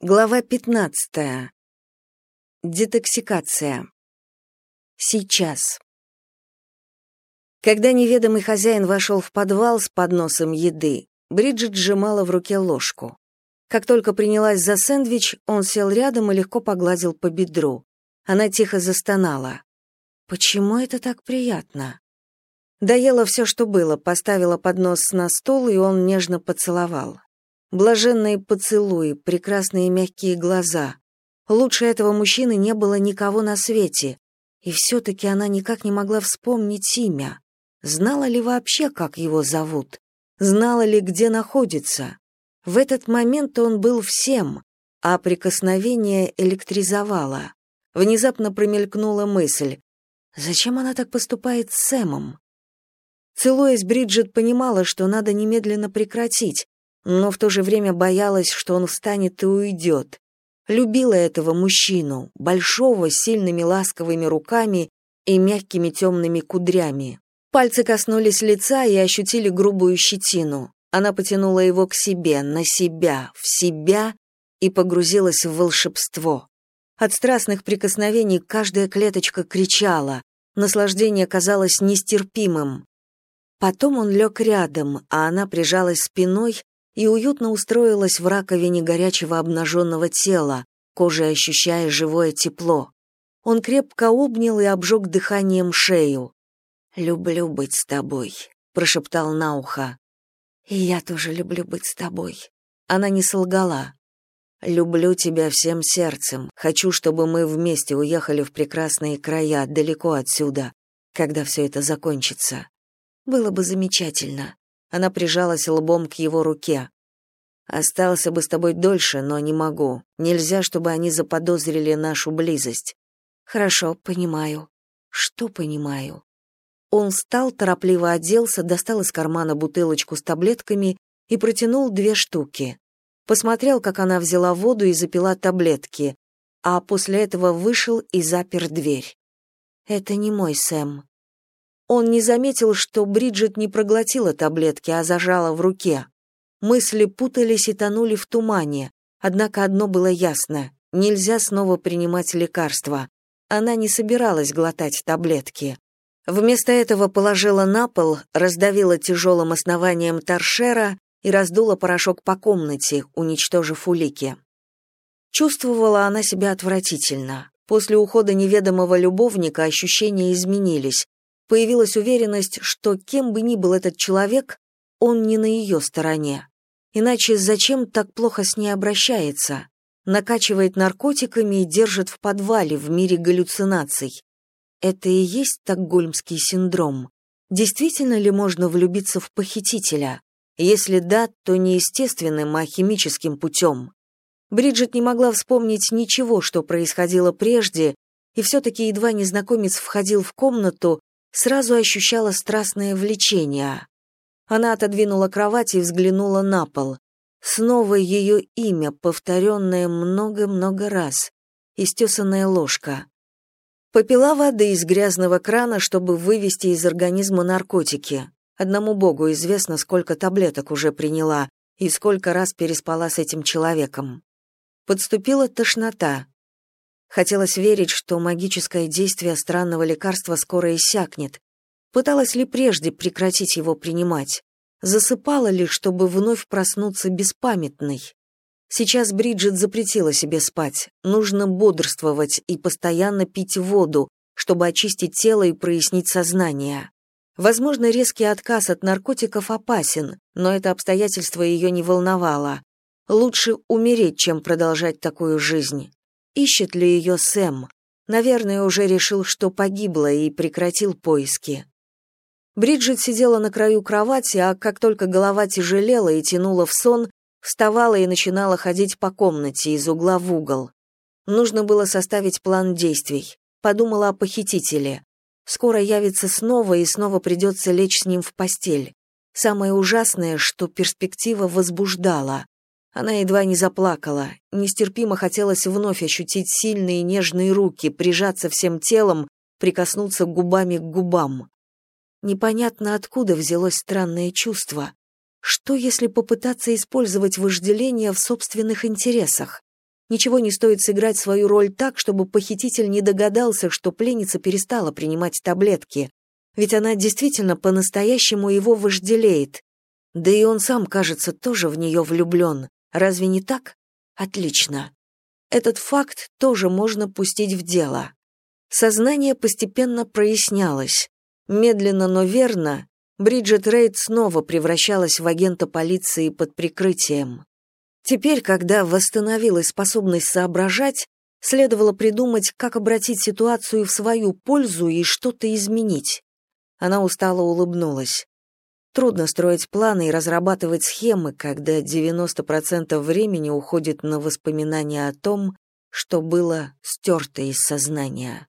Глава 15. Детоксикация. Сейчас. Когда неведомый хозяин вошел в подвал с подносом еды, Бриджит сжимала в руке ложку. Как только принялась за сэндвич, он сел рядом и легко погладил по бедру. Она тихо застонала. Почему это так приятно? Доела все, что было, поставила поднос на стол, и он нежно поцеловал. Блаженные поцелуи, прекрасные мягкие глаза. Лучше этого мужчины не было никого на свете. И все-таки она никак не могла вспомнить имя. Знала ли вообще, как его зовут? Знала ли, где находится? В этот момент он был всем, а прикосновение электризовало. Внезапно промелькнула мысль. Зачем она так поступает с Сэмом? Целуясь, Бриджит понимала, что надо немедленно прекратить, но в то же время боялась, что он встанет и уйдет. Любила этого мужчину, большого, с сильными ласковыми руками и мягкими темными кудрями. Пальцы коснулись лица и ощутили грубую щетину. Она потянула его к себе, на себя, в себя и погрузилась в волшебство. От страстных прикосновений каждая клеточка кричала, наслаждение казалось нестерпимым. Потом он лег рядом, а она прижалась спиной и уютно устроилась в раковине горячего обнаженного тела, кожей ощущая живое тепло. Он крепко обнял и обжег дыханием шею. «Люблю быть с тобой», — прошептал на ухо. «И я тоже люблю быть с тобой». Она не солгала. «Люблю тебя всем сердцем. Хочу, чтобы мы вместе уехали в прекрасные края, далеко отсюда, когда все это закончится. Было бы замечательно. Она прижалась лбом к его руке. Остался бы с тобой дольше, но не могу. Нельзя, чтобы они заподозрили нашу близость. Хорошо, понимаю. Что понимаю? Он встал, торопливо оделся, достал из кармана бутылочку с таблетками и протянул две штуки. Посмотрел, как она взяла воду и запила таблетки, а после этого вышел и запер дверь. Это не мой Сэм. Он не заметил, что Бриджит не проглотила таблетки, а зажала в руке. Мысли путались и тонули в тумане, однако одно было ясно — нельзя снова принимать лекарства. Она не собиралась глотать таблетки. Вместо этого положила на пол, раздавила тяжелым основанием торшера и раздула порошок по комнате, уничтожив улики. Чувствовала она себя отвратительно. После ухода неведомого любовника ощущения изменились появилась уверенность, что кем бы ни был этот человек, он не на ее стороне. Иначе зачем так плохо с ней обращается? Накачивает наркотиками и держит в подвале в мире галлюцинаций. Это и есть Стокгольмский синдром. Действительно ли можно влюбиться в похитителя? Если да, то не естественным, а химическим путем. Бриджит не могла вспомнить ничего, что происходило прежде, и все-таки едва незнакомец входил в комнату, сразу ощущала страстное влечение. Она отодвинула кровать и взглянула на пол. Снова ее имя, повторенное много-много раз. Истесанная ложка. Попила воды из грязного крана, чтобы вывести из организма наркотики. Одному богу известно, сколько таблеток уже приняла и сколько раз переспала с этим человеком. Подступила тошнота. Хотелось верить, что магическое действие странного лекарства скоро иссякнет. Пыталась ли прежде прекратить его принимать? Засыпала ли, чтобы вновь проснуться беспамятной? Сейчас Бриджит запретила себе спать. Нужно бодрствовать и постоянно пить воду, чтобы очистить тело и прояснить сознание. Возможно, резкий отказ от наркотиков опасен, но это обстоятельство ее не волновало. Лучше умереть, чем продолжать такую жизнь. Ищет ли ее Сэм? Наверное, уже решил, что погибла и прекратил поиски. Бриджит сидела на краю кровати, а как только голова тяжелела и тянула в сон, вставала и начинала ходить по комнате из угла в угол. Нужно было составить план действий. Подумала о похитителе. Скоро явится снова и снова придется лечь с ним в постель. Самое ужасное, что перспектива возбуждала. Она едва не заплакала. Нестерпимо хотелось вновь ощутить сильные нежные руки, прижаться всем телом, прикоснуться губами к губам. Непонятно откуда взялось странное чувство. Что, если попытаться использовать вожделение в собственных интересах? Ничего не стоит сыграть свою роль так, чтобы похититель не догадался, что пленница перестала принимать таблетки, ведь она действительно по-настоящему его вожделеет. Да и он сам, кажется, тоже в нее влюблен. Разве не так? Отлично. Этот факт тоже можно пустить в дело. Сознание постепенно прояснялось. Медленно, но верно, Бриджит Рейд снова превращалась в агента полиции под прикрытием. Теперь, когда восстановилась способность соображать, следовало придумать, как обратить ситуацию в свою пользу и что-то изменить. Она устало улыбнулась. Трудно строить планы и разрабатывать схемы, когда 90% времени уходит на воспоминания о том, что было стерто из сознания.